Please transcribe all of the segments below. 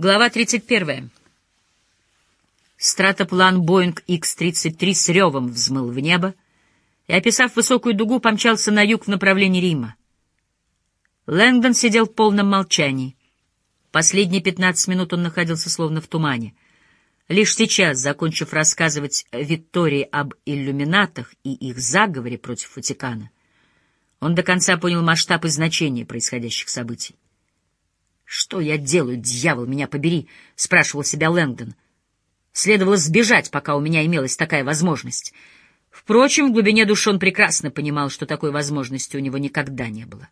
Глава 31. Стратоплан Боинг X-33 с ревом взмыл в небо и, описав высокую дугу, помчался на юг в направлении Рима. Лэнгдон сидел в полном молчании. Последние пятнадцать минут он находился словно в тумане. Лишь сейчас, закончив рассказывать Виктории об иллюминатах и их заговоре против Ватикана, он до конца понял масштаб и значение происходящих событий. «Что я делаю, дьявол, меня побери?» — спрашивал себя Лэнгдон. «Следовало сбежать, пока у меня имелась такая возможность». Впрочем, в глубине души он прекрасно понимал, что такой возможности у него никогда не было.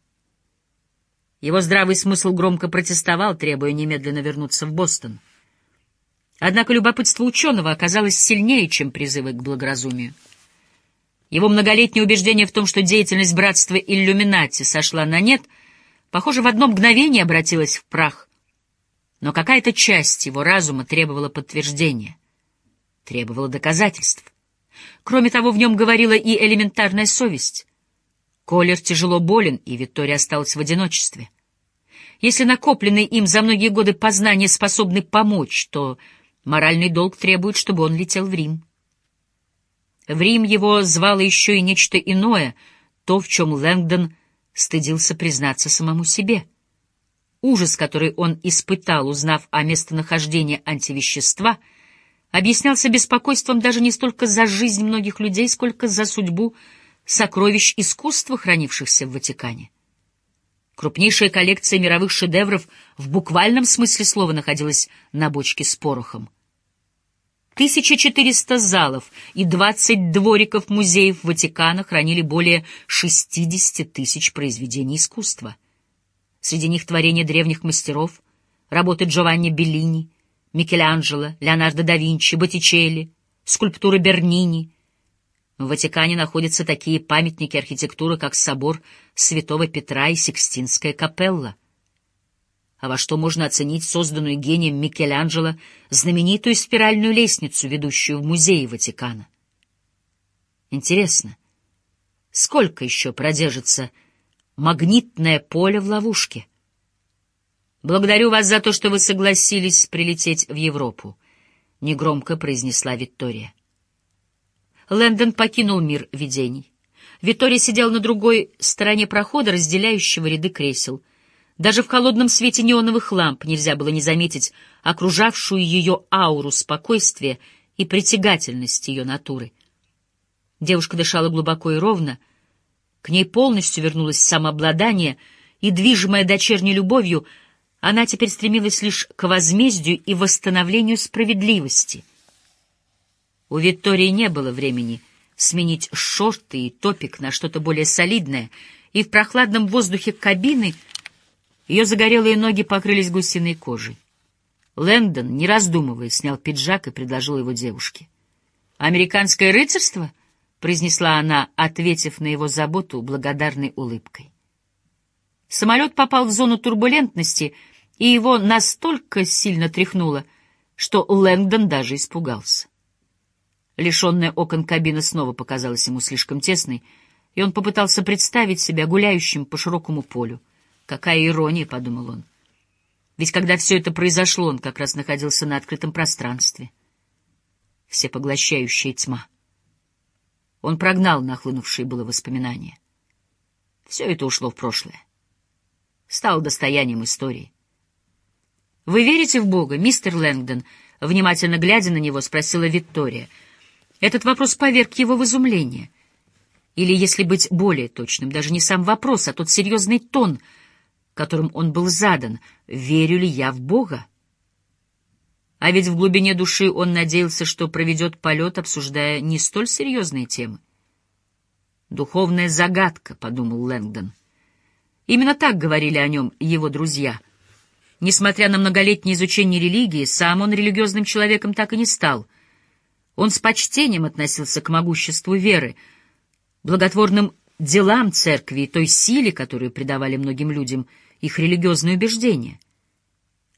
Его здравый смысл громко протестовал, требуя немедленно вернуться в Бостон. Однако любопытство ученого оказалось сильнее, чем призывы к благоразумию. Его многолетнее убеждение в том, что деятельность братства иллюминати сошла на нет — похоже, в одно мгновение обратилась в прах. Но какая-то часть его разума требовала подтверждения, требовала доказательств. Кроме того, в нем говорила и элементарная совесть. Колер тяжело болен, и Виктория осталась в одиночестве. Если накопленные им за многие годы познания способны помочь, то моральный долг требует, чтобы он летел в Рим. В Рим его звало еще и нечто иное, то, в чем Лэнгдон — стыдился признаться самому себе. Ужас, который он испытал, узнав о местонахождении антивещества, объяснялся беспокойством даже не столько за жизнь многих людей, сколько за судьбу сокровищ искусства, хранившихся в Ватикане. Крупнейшая коллекция мировых шедевров в буквальном смысле слова находилась на бочке с порохом. 1400 залов и 20 двориков музеев Ватикана хранили более 60 тысяч произведений искусства. Среди них творения древних мастеров, работы Джованни Беллини, Микеланджело, Леонардо да Винчи, Боттичелли, скульптуры Бернини. В Ватикане находятся такие памятники архитектуры, как собор Святого Петра и Сикстинская капелла — а во что можно оценить созданную гением Микеланджело знаменитую спиральную лестницу, ведущую в музей Ватикана. Интересно, сколько еще продержится магнитное поле в ловушке? Благодарю вас за то, что вы согласились прилететь в Европу, — негромко произнесла Виктория. Лэндон покинул мир видений. Виктория сидела на другой стороне прохода, разделяющего ряды кресел — даже в холодном свете неоновых ламп нельзя было не заметить окружавшую ее ауру спокойствия и притягательность ее натуры. Девушка дышала глубоко и ровно, к ней полностью вернулось самообладание, и, движимая дочерней любовью, она теперь стремилась лишь к возмездию и восстановлению справедливости. У Виктории не было времени сменить шорты и топик на что-то более солидное, и в прохладном воздухе кабины — ее загорелые ноги покрылись гусиной кожей. Лэндон, не раздумывая, снял пиджак и предложил его девушке. «Американское рыцарство?» — произнесла она, ответив на его заботу благодарной улыбкой. Самолет попал в зону турбулентности, и его настолько сильно тряхнуло, что Лэндон даже испугался. Лишенная окон кабина снова показалась ему слишком тесной, и он попытался представить себя гуляющим по широкому полю. Какая ирония, — подумал он. Ведь когда все это произошло, он как раз находился на открытом пространстве. Всепоглощающая тьма. Он прогнал нахлынувшие было воспоминания. Все это ушло в прошлое. Стало достоянием истории. «Вы верите в Бога, мистер Лэнгдон?» Внимательно глядя на него, спросила Виктория. Этот вопрос поверг его в изумление. Или, если быть более точным, даже не сам вопрос, а тот серьезный тон — которым он был задан, верю ли я в Бога? А ведь в глубине души он надеялся, что проведет полет, обсуждая не столь серьезные темы. «Духовная загадка», — подумал Лэнгдон. Именно так говорили о нем его друзья. Несмотря на многолетнее изучение религии, сам он религиозным человеком так и не стал. Он с почтением относился к могуществу веры, благотворным делам церкви и той силе, которую придавали многим людям — их религиозные убеждения.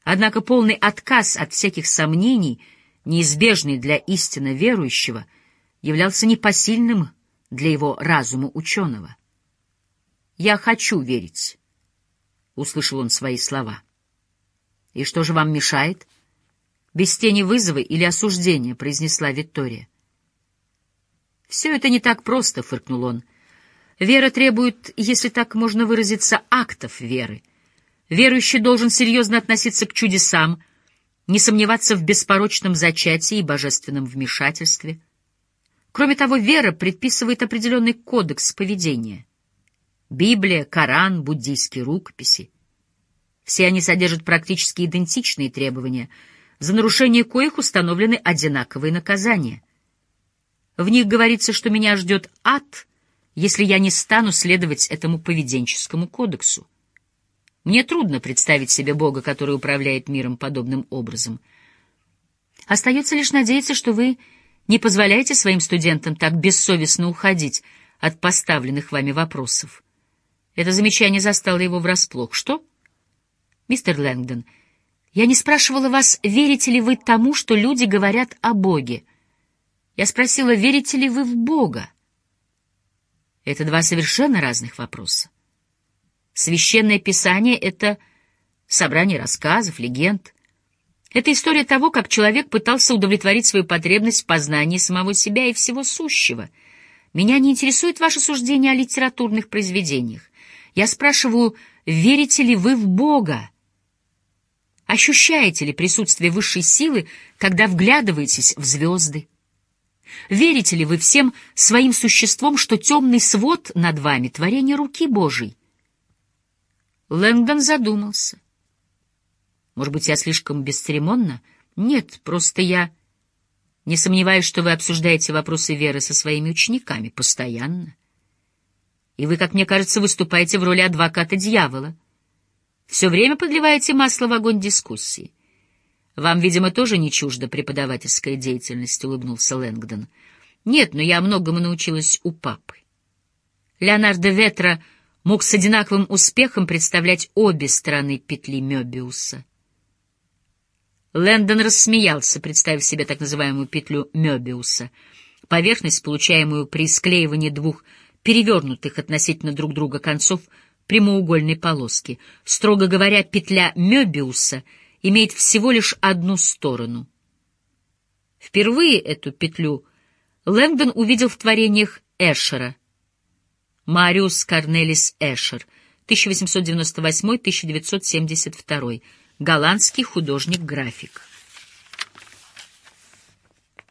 Однако полный отказ от всяких сомнений, неизбежный для истинно верующего, являлся непосильным для его разума ученого. «Я хочу верить», — услышал он свои слова. И что же вам мешает? Без тени вызова или осуждения, произнесла Виктория. Все это не так просто, фыркнул он. Вера требует, если так можно выразиться, актов веры. Верующий должен серьезно относиться к чудесам, не сомневаться в беспорочном зачатии и божественном вмешательстве. Кроме того, вера предписывает определенный кодекс поведения. Библия, Коран, буддийские рукописи. Все они содержат практически идентичные требования, за нарушение коих установлены одинаковые наказания. В них говорится, что меня ждет ад, если я не стану следовать этому поведенческому кодексу. Мне трудно представить себе Бога, который управляет миром подобным образом. Остается лишь надеяться, что вы не позволяете своим студентам так бессовестно уходить от поставленных вами вопросов. Это замечание застало его врасплох. Что? Мистер Лэнгдон, я не спрашивала вас, верите ли вы тому, что люди говорят о Боге. Я спросила, верите ли вы в Бога. Это два совершенно разных вопроса. Священное Писание — это собрание рассказов, легенд. Это история того, как человек пытался удовлетворить свою потребность в познании самого себя и всего сущего. Меня не интересует ваше суждение о литературных произведениях. Я спрашиваю, верите ли вы в Бога? Ощущаете ли присутствие высшей силы, когда вглядываетесь в звезды? Верите ли вы всем своим существом, что темный свод над вами — творение руки Божией? Лэнгдон задумался. Может быть, я слишком бесцеремонна? Нет, просто я... Не сомневаюсь, что вы обсуждаете вопросы веры со своими учениками постоянно. И вы, как мне кажется, выступаете в роли адвоката дьявола. Все время подливаете масло в огонь дискуссии. Вам, видимо, тоже не чужда преподавательская деятельность, — улыбнулся Лэнгдон. Нет, но я многому научилась у папы. Леонардо Ветра мог с одинаковым успехом представлять обе стороны петли Мёбиуса. Лэндон рассмеялся, представив себе так называемую петлю Мёбиуса, поверхность, получаемую при склеивании двух перевернутых относительно друг друга концов прямоугольной полоски. Строго говоря, петля Мёбиуса имеет всего лишь одну сторону. Впервые эту петлю Лэндон увидел в творениях Эшера, Мариус Корнелис Эшер, 1898-1972, голландский художник-график.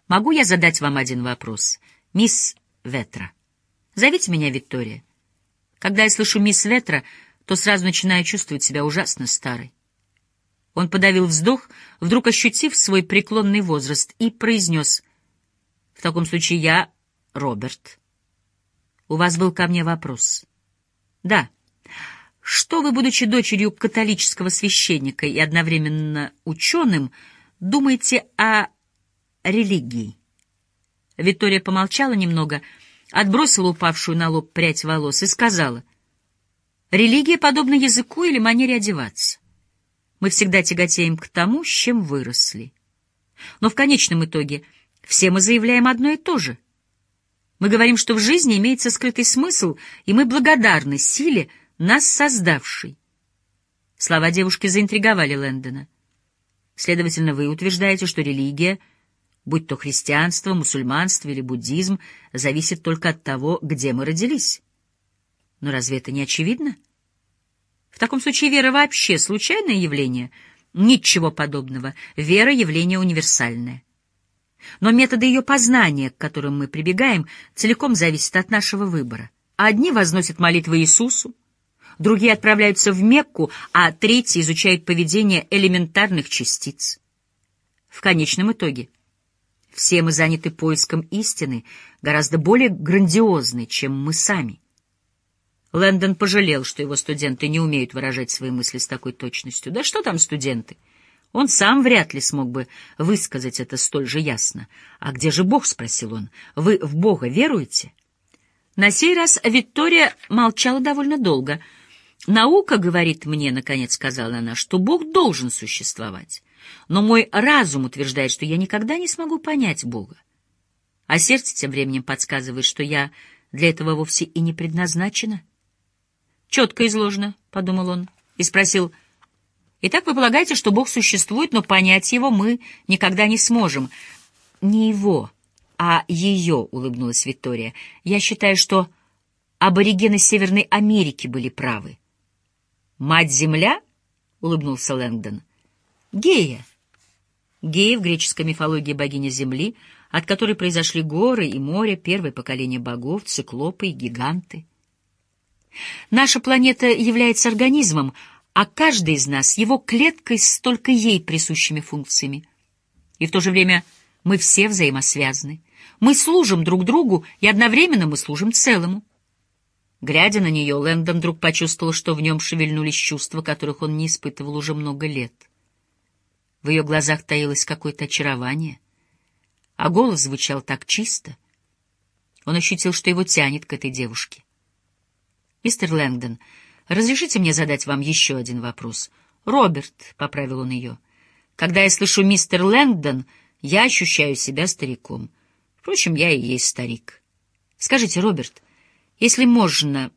Могу я задать вам один вопрос? Мисс Ветра. Зовите меня Виктория. Когда я слышу мисс Ветра, то сразу начинаю чувствовать себя ужасно старой. Он подавил вздох, вдруг ощутив свой преклонный возраст, и произнес, «В таком случае я Роберт». У вас был ко мне вопрос. Да. Что вы, будучи дочерью католического священника и одновременно ученым, думаете о религии? Виктория помолчала немного, отбросила упавшую на лоб прядь волос и сказала, «Религия подобна языку или манере одеваться. Мы всегда тяготеем к тому, с чем выросли. Но в конечном итоге все мы заявляем одно и то же — мы говорим, что в жизни имеется скрытый смысл, и мы благодарны силе, нас создавшей. Слова девушки заинтриговали Лэндона. Следовательно, вы утверждаете, что религия, будь то христианство, мусульманство или буддизм, зависит только от того, где мы родились. Но разве это не очевидно? В таком случае вера вообще случайное явление? Ничего подобного. Вера — явление универсальное. Но методы ее познания, к которым мы прибегаем, целиком зависят от нашего выбора. Одни возносят молитвы Иисусу, другие отправляются в Мекку, а третьи изучают поведение элементарных частиц. В конечном итоге все мы заняты поиском истины, гораздо более грандиозной, чем мы сами. Лэндон пожалел, что его студенты не умеют выражать свои мысли с такой точностью. Да что там студенты? Он сам вряд ли смог бы высказать это столь же ясно. «А где же Бог?» — спросил он. «Вы в Бога веруете?» На сей раз Виктория молчала довольно долго. «Наука говорит мне, — наконец сказала она, — что Бог должен существовать. Но мой разум утверждает, что я никогда не смогу понять Бога. А сердце тем временем подсказывает, что я для этого вовсе и не предназначена». «Четко изложено», — подумал он, и спросил, — Итак, вы полагаете, что Бог существует, но понять его мы никогда не сможем. Не его, а ее, — улыбнулась Виктория. Я считаю, что аборигены Северной Америки были правы. Мать-Земля? — улыбнулся Лэнгдон. Гея. Гея в греческой мифологии богиня Земли, от которой произошли горы и море, первое поколение богов, циклопы и гиганты. Наша планета является организмом, а каждый из нас — его клеткой с только ей присущими функциями. И в то же время мы все взаимосвязаны. Мы служим друг другу, и одновременно мы служим целому. Глядя на нее, Лэндон вдруг почувствовал, что в нем шевельнулись чувства, которых он не испытывал уже много лет. В ее глазах таилось какое-то очарование, а голос звучал так чисто. Он ощутил, что его тянет к этой девушке. «Мистер Лэнгдон, разрешите мне задать вам еще один вопрос?» «Роберт», — поправил он ее, — «когда я слышу «мистер Лэнгдон», я ощущаю себя стариком. Впрочем, я и есть старик. Скажите, Роберт, если можно,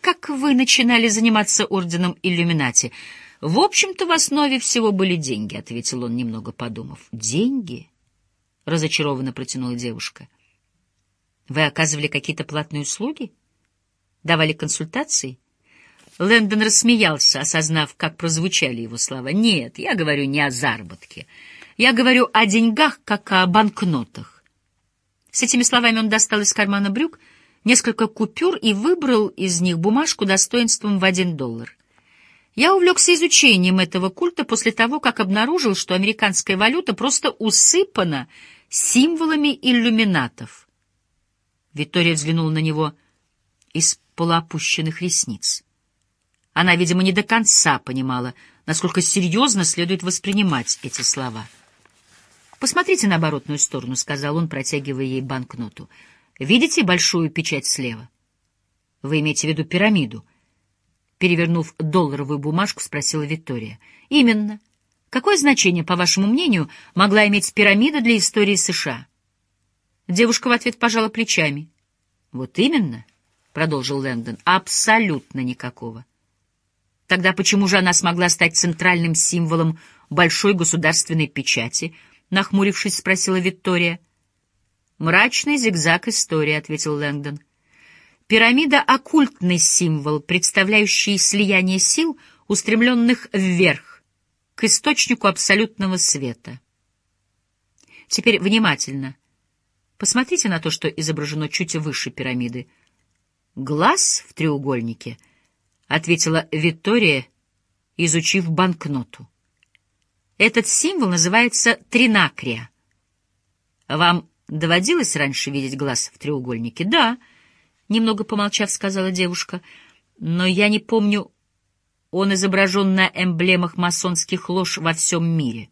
как вы начинали заниматься орденом иллюминати?» «В общем-то, в основе всего были деньги», — ответил он, немного подумав. «Деньги?» — разочарованно протянула девушка. «Вы оказывали какие-то платные услуги?» Давали консультации? Лэндон рассмеялся, осознав, как прозвучали его слова. «Нет, я говорю не о заработке. Я говорю о деньгах, как о банкнотах». С этими словами он достал из кармана брюк несколько купюр и выбрал из них бумажку достоинством в один доллар. Я увлекся изучением этого культа после того, как обнаружил, что американская валюта просто усыпана символами иллюминатов. Виктория взглянула на него из полуопущенных ресниц. Она, видимо, не до конца понимала, насколько серьезно следует воспринимать эти слова. «Посмотрите на оборотную сторону», — сказал он, протягивая ей банкноту. «Видите большую печать слева?» «Вы имеете в виду пирамиду?» Перевернув долларовую бумажку, спросила Виктория. «Именно. Какое значение, по вашему мнению, могла иметь пирамида для истории США?» Девушка в ответ пожала плечами. «Вот именно. — продолжил Лэндон, — абсолютно никакого. Тогда почему же она смогла стать центральным символом большой государственной печати? Нахмурившись, спросила Виктория. «Мрачный зигзаг истории», — ответил Лэндон. «Пирамида — оккультный символ, представляющий слияние сил, устремленных вверх, к источнику абсолютного света. Теперь внимательно. Посмотрите на то, что изображено чуть выше пирамиды — «Глаз в треугольнике», — ответила Виктория, изучив банкноту. «Этот символ называется тринакрия. Вам доводилось раньше видеть глаз в треугольнике?» «Да», — немного помолчав, сказала девушка, — «но я не помню, он изображен на эмблемах масонских лож во всем мире».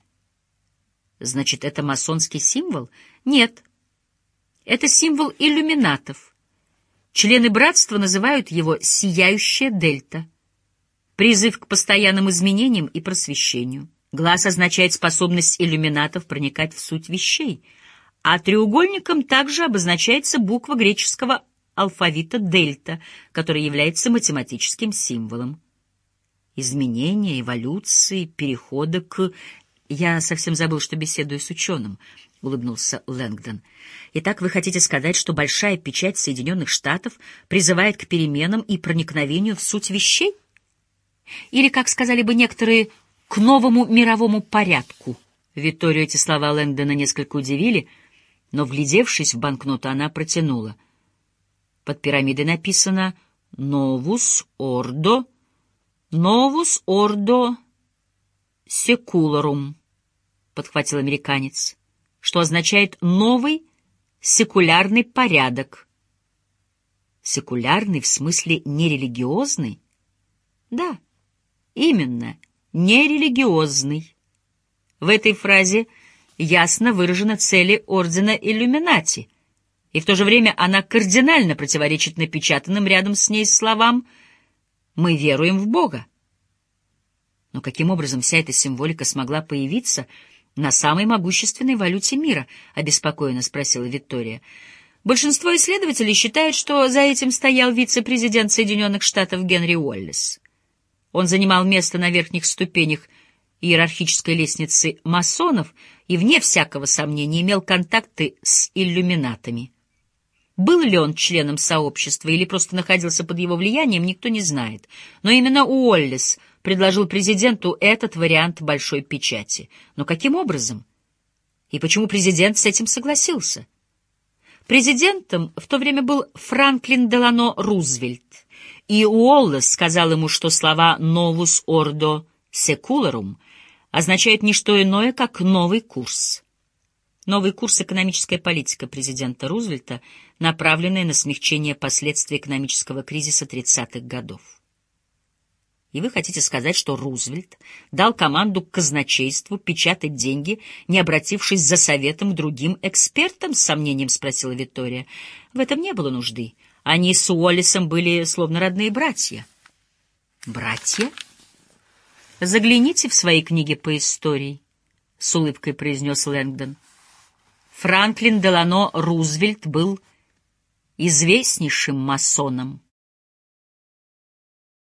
«Значит, это масонский символ?» «Нет, это символ иллюминатов». Члены братства называют его «сияющая дельта». Призыв к постоянным изменениям и просвещению. Глаз означает способность иллюминатов проникать в суть вещей, а треугольником также обозначается буква греческого алфавита дельта, который является математическим символом. Изменения, эволюции, перехода к... Я совсем забыл, что беседую с ученым —— улыбнулся Лэнгдон. «Итак, вы хотите сказать, что большая печать Соединенных Штатов призывает к переменам и проникновению в суть вещей? Или, как сказали бы некоторые, к новому мировому порядку?» Викторию эти слова Лэнгдона несколько удивили, но, вглядевшись в банкноту, она протянула. Под пирамидой написано «Новус Ордо», «Новус Ордо Секуларум», — подхватил американец что означает «новый секулярный порядок». Секулярный в смысле нерелигиозный? Да, именно, нерелигиозный. В этой фразе ясно выражены цели ордена иллюминати, и в то же время она кардинально противоречит напечатанным рядом с ней словам «Мы веруем в Бога». Но каким образом вся эта символика смогла появиться — на самой могущественной валюте мира? — обеспокоенно спросила Виктория. Большинство исследователей считают, что за этим стоял вице-президент Соединенных Штатов Генри Уоллес. Он занимал место на верхних ступенях иерархической лестницы масонов и, вне всякого сомнения, имел контакты с иллюминатами. Был ли он членом сообщества или просто находился под его влиянием, никто не знает. Но именно Уоллес предложил президенту этот вариант большой печати. Но каким образом? И почему президент с этим согласился? Президентом в то время был Франклин Делано Рузвельт, и Уоллес сказал ему, что слова «novus ordo secularum» означают не что иное, как «новый курс». Новый курс экономическая политика президента Рузвельта, направленная на смягчение последствий экономического кризиса 30-х годов. И вы хотите сказать, что Рузвельт дал команду к казначейству печатать деньги, не обратившись за советом к другим экспертам, с сомнением спросила Виктория. В этом не было нужды. Они с Уоллесом были словно родные братья. Братья? Загляните в свои книги по истории, — с улыбкой произнес Лэнгдон. Франклин Делано Рузвельт был известнейшим масоном.